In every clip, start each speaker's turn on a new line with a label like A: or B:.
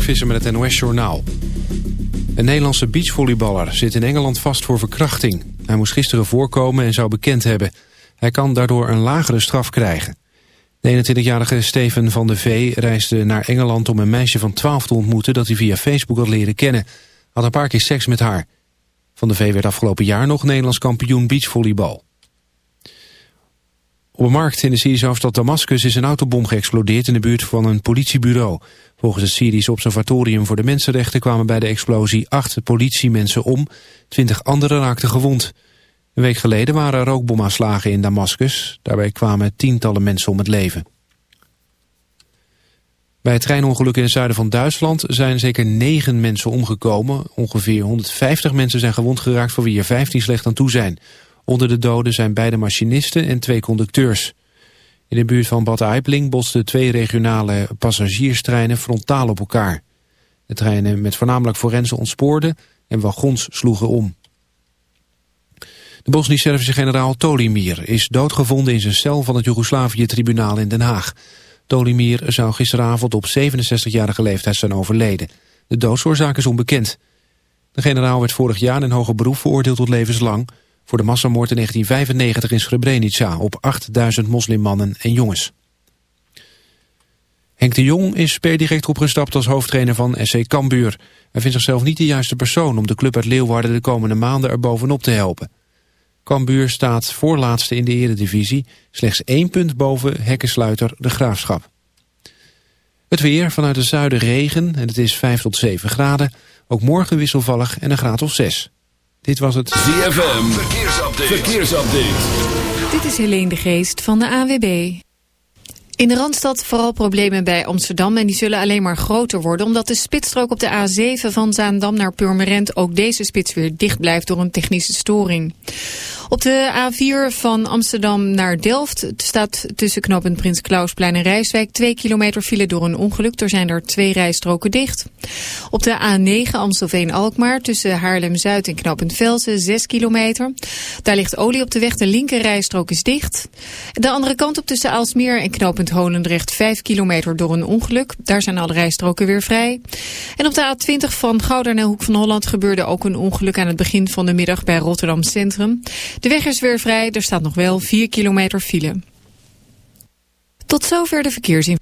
A: Mark Visser met het NOS Journaal. Een Nederlandse beachvolleyballer zit in Engeland vast voor verkrachting. Hij moest gisteren voorkomen en zou bekend hebben. Hij kan daardoor een lagere straf krijgen. De 21-jarige Steven van de V reisde naar Engeland om een meisje van 12 te ontmoeten... dat hij via Facebook had leren kennen. Had een paar keer seks met haar. Van de V werd afgelopen jaar nog Nederlands kampioen beachvolleybal. Op een markt in de Syrische hoofdstad Damascus is een autobom geëxplodeerd in de buurt van een politiebureau. Volgens het Syrische Observatorium voor de Mensenrechten kwamen bij de explosie acht politiemensen om, twintig anderen raakten gewond. Een week geleden waren rookbomaanslagen in Damascus. Daarbij kwamen tientallen mensen om het leven. Bij het treinongeluk in het zuiden van Duitsland zijn zeker negen mensen omgekomen. Ongeveer 150 mensen zijn gewond geraakt voor wie er 15 slecht aan toe zijn. Onder de doden zijn beide machinisten en twee conducteurs. In de buurt van Bad Aibling botsten twee regionale passagierstreinen frontaal op elkaar. De treinen met voornamelijk forensen ontspoorden en wagons sloegen om. De Bosnisch-Servische generaal Tolimir is doodgevonden in zijn cel van het Joegoslavië-tribunaal in Den Haag. Tolimir zou gisteravond op 67-jarige leeftijd zijn overleden. De doodsoorzaak is onbekend. De generaal werd vorig jaar in hoger beroep veroordeeld tot levenslang voor de massamoord in 1995 in Srebrenica op 8000 moslimmannen en jongens. Henk de Jong is per direct opgestapt als hoofdtrainer van SC Cambuur. Hij vindt zichzelf niet de juiste persoon om de club uit Leeuwarden de komende maanden er bovenop te helpen. Cambuur staat voorlaatste in de eredivisie, slechts één punt boven hekkensluiter de Graafschap. Het weer, vanuit het zuiden regen en het is 5 tot 7 graden. Ook morgen wisselvallig en een graad of 6. Dit was het
B: ZFM Verkeersupdate. Verkeersupdate.
C: Dit is Helene de Geest van de AWB. In de Randstad vooral problemen bij Amsterdam en die zullen alleen maar groter worden omdat de spitsstrook op de A7 van Zaandam naar Purmerend ook deze spits weer dicht blijft door een technische storing. Op de A4 van Amsterdam naar Delft staat tussen knooppunt Prins Klausplein en Rijswijk 2 kilometer file door een ongeluk. Er zijn er twee rijstroken dicht. Op de A9 Amstelveen-Alkmaar tussen Haarlem-Zuid en knooppunt Velsen 6 kilometer. Daar ligt olie op de weg, de linker rijstrook is dicht. De andere kant op tussen Aalsmeer en knooppunt Holendrecht 5 kilometer door een ongeluk. Daar zijn alle rijstroken weer vrij. En op de A20 van Gouda naar Hoek van Holland gebeurde ook een ongeluk aan het begin van de middag bij Rotterdam Centrum. De weg is weer vrij, er staat nog wel 4 kilometer file. Tot zover de verkeersin.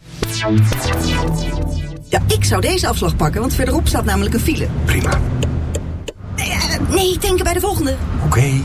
D: Ja, ik zou deze afslag pakken, want verderop staat namelijk een file.
E: Prima.
D: Nee, uh, nee denken bij de volgende.
E: Oké. Okay.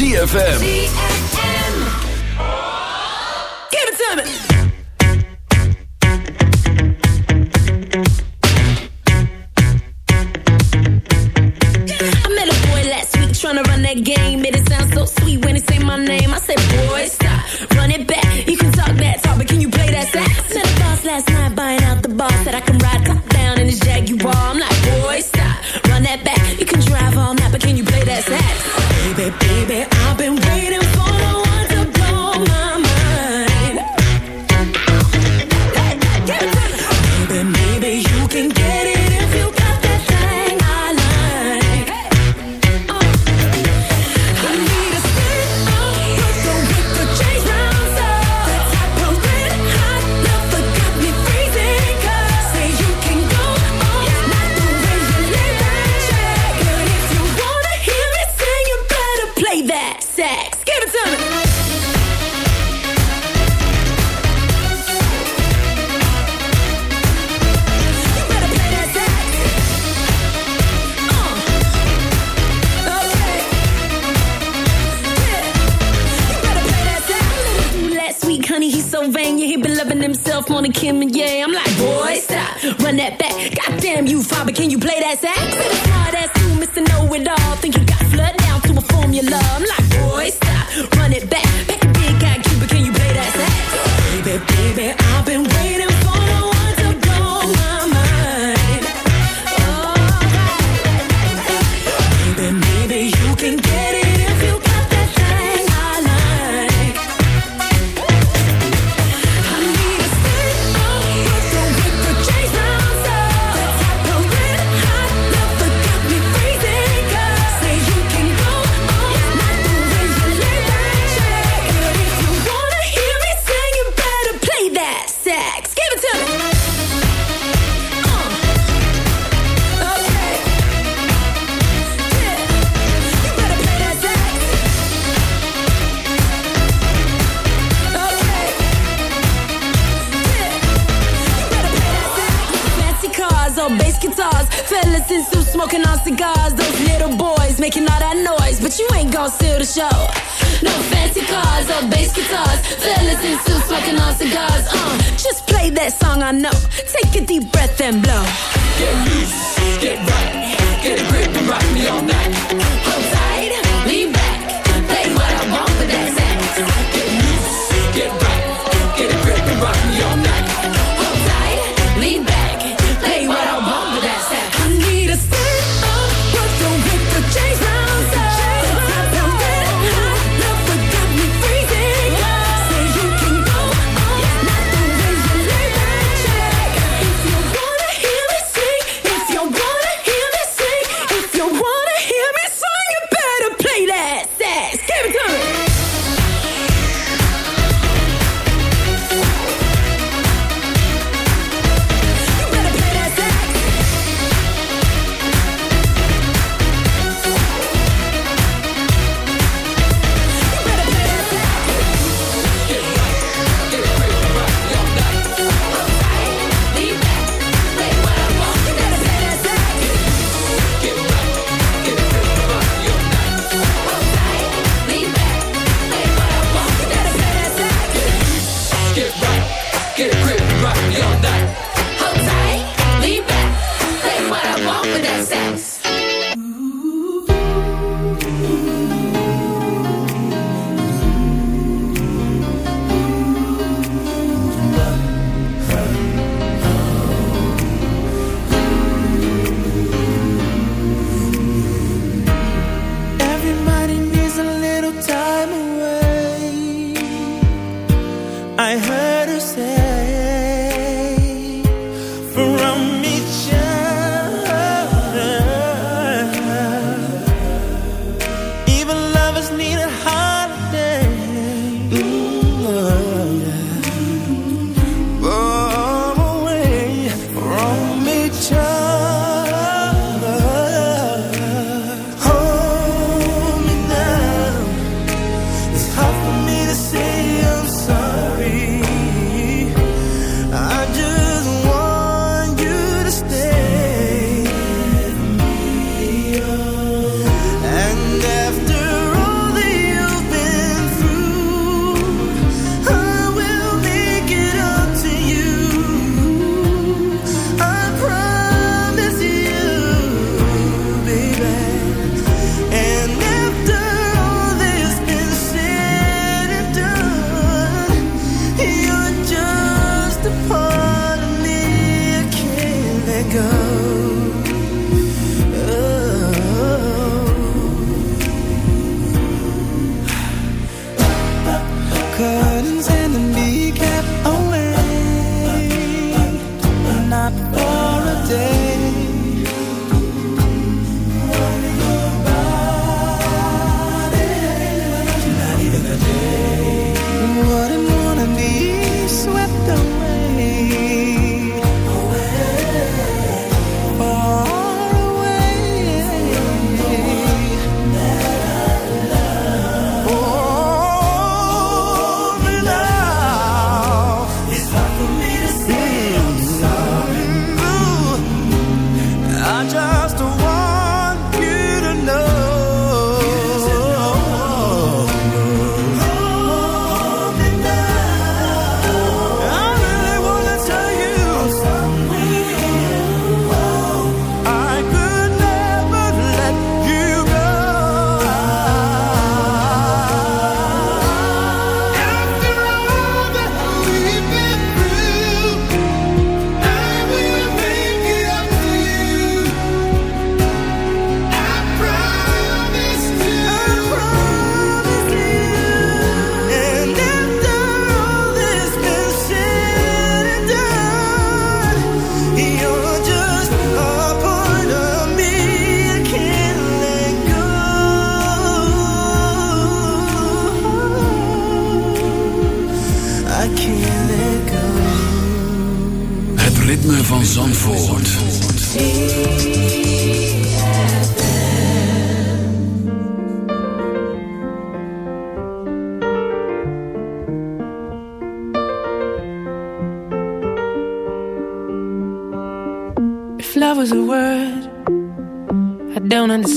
F: ZFM.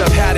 G: I've had